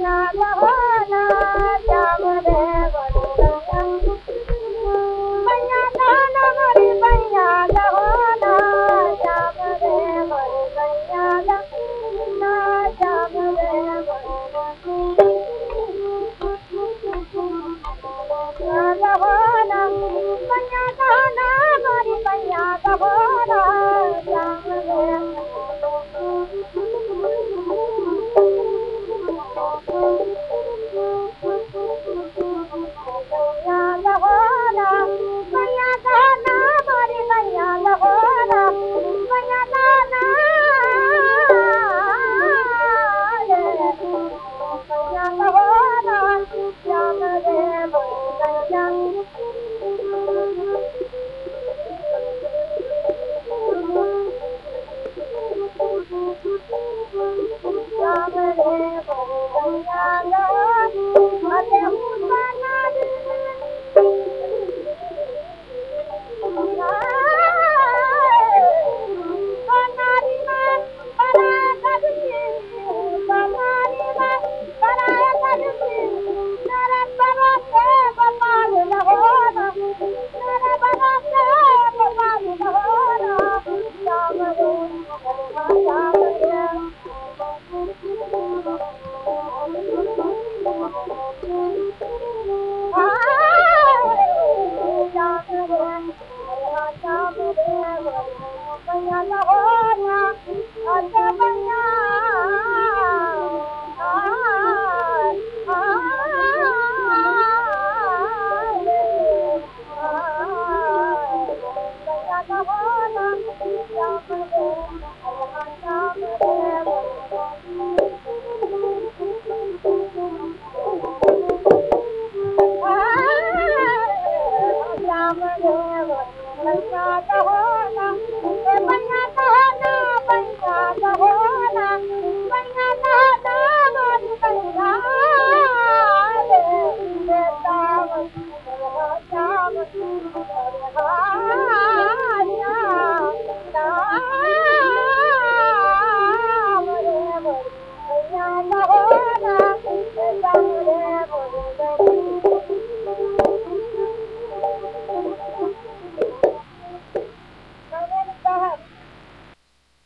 啦啦啦呀 Ram